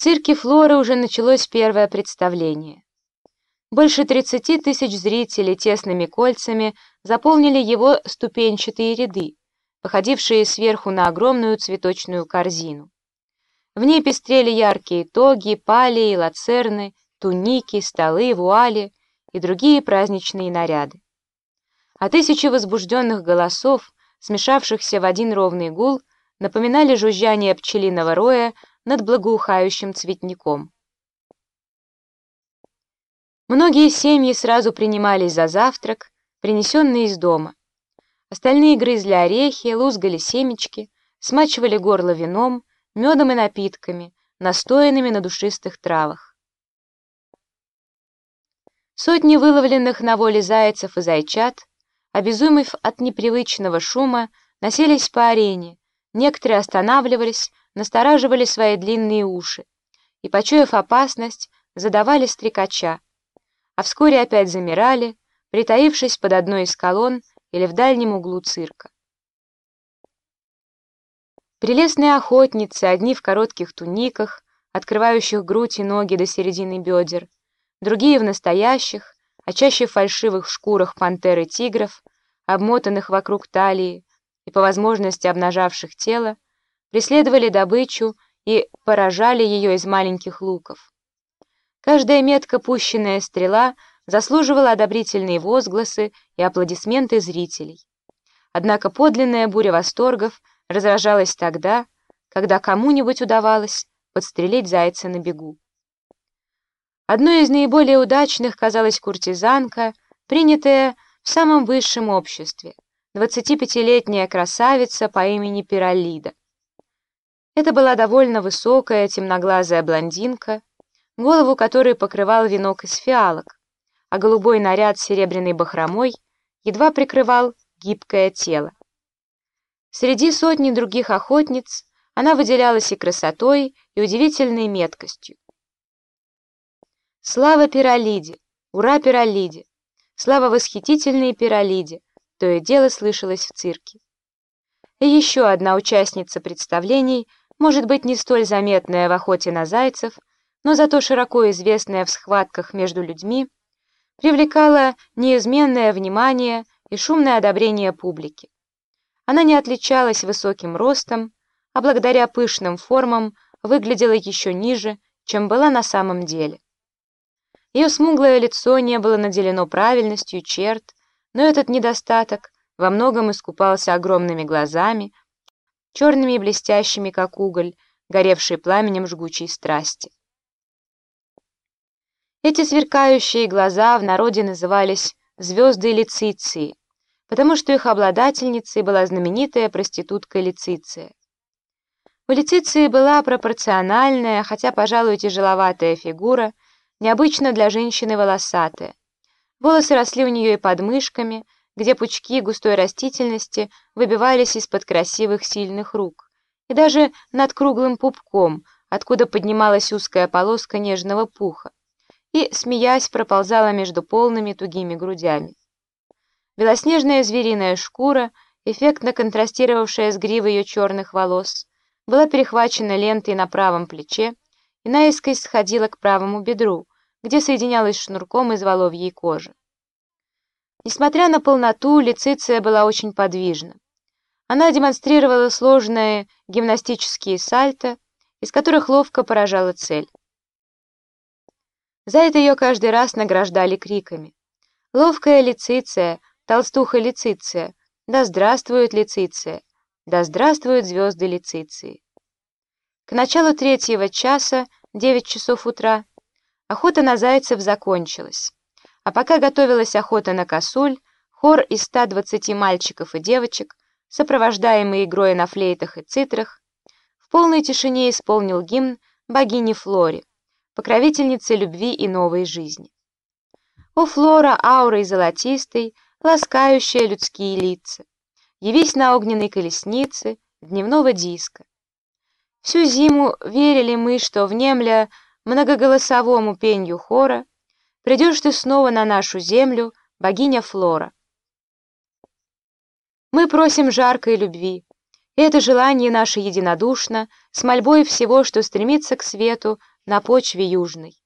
цирке Флоры уже началось первое представление. Больше 30 тысяч зрителей тесными кольцами заполнили его ступенчатые ряды, походившие сверху на огромную цветочную корзину. В ней пестрели яркие тоги, палии, лацерны, туники, столы, вуали и другие праздничные наряды. А тысячи возбужденных голосов, смешавшихся в один ровный гул, напоминали жужжание пчелиного роя над благоухающим цветником. Многие семьи сразу принимались за завтрак, принесенный из дома. Остальные грызли орехи, лузгали семечки, смачивали горло вином, медом и напитками, настоянными на душистых травах. Сотни выловленных на воле зайцев и зайчат, обезумев от непривычного шума, носились по арене, некоторые останавливались, настораживали свои длинные уши и, почуяв опасность, задавали стрекача, а вскоре опять замирали, притаившись под одной из колонн или в дальнем углу цирка. Прелестные охотницы, одни в коротких туниках, открывающих грудь и ноги до середины бедер, другие в настоящих, а чаще в фальшивых шкурах пантер и тигров, обмотанных вокруг талии и по возможности обнажавших тело, преследовали добычу и поражали ее из маленьких луков. Каждая метко пущенная стрела заслуживала одобрительные возгласы и аплодисменты зрителей. Однако подлинная буря восторгов разражалась тогда, когда кому-нибудь удавалось подстрелить зайца на бегу. Одной из наиболее удачных казалась куртизанка, принятая в самом высшем обществе, 25-летняя красавица по имени Пиролида. Это была довольно высокая, темноглазая блондинка, голову которой покрывал венок из фиалок, а голубой наряд с серебряной бахромой едва прикрывал гибкое тело. Среди сотни других охотниц она выделялась и красотой, и удивительной меткостью. Слава Пиролиде! Ура Пиролиде! Слава восхитительной Пиролиде! То и дело слышалось в цирке. И еще одна участница представлений, может быть, не столь заметная в охоте на зайцев, но зато широко известная в схватках между людьми, привлекала неизменное внимание и шумное одобрение публики. Она не отличалась высоким ростом, а благодаря пышным формам выглядела еще ниже, чем была на самом деле. Ее смуглое лицо не было наделено правильностью черт, но этот недостаток во многом искупался огромными глазами, черными и блестящими, как уголь, горевшие пламенем жгучей страсти. Эти сверкающие глаза в народе назывались «звезды Лициции», потому что их обладательницей была знаменитая проститутка Лициция. У Лициции была пропорциональная, хотя, пожалуй, тяжеловатая фигура, необычно для женщины волосатая. Волосы росли у нее и под мышками, где пучки густой растительности выбивались из-под красивых сильных рук, и даже над круглым пупком, откуда поднималась узкая полоска нежного пуха и, смеясь, проползала между полными тугими грудями. Белоснежная звериная шкура, эффектно контрастировавшая с гривой ее черных волос, была перехвачена лентой на правом плече и наискось сходила к правому бедру, где соединялась шнурком из воловьей кожи. Несмотря на полноту, Лициция была очень подвижна. Она демонстрировала сложные гимнастические сальто, из которых ловко поражала цель. За это ее каждый раз награждали криками. «Ловкая Лициция! Толстуха Лициция! Да здравствует Лициция! Да здравствуют звезды Лициции!» К началу третьего часа, девять часов утра, охота на зайцев закончилась. А пока готовилась охота на косуль, хор из 120 мальчиков и девочек, сопровождаемый игрой на флейтах и цитрах, в полной тишине исполнил гимн богини Флоре покровительницы любви и новой жизни. О, Флора, аурой золотистой, ласкающая людские лица, явись на огненной колеснице дневного диска. Всю зиму верили мы, что, внемля многоголосовому пенью хора, придешь ты снова на нашу землю, богиня Флора. Мы просим жаркой любви, И это желание наше единодушно с мольбой всего, что стремится к свету на почве южной.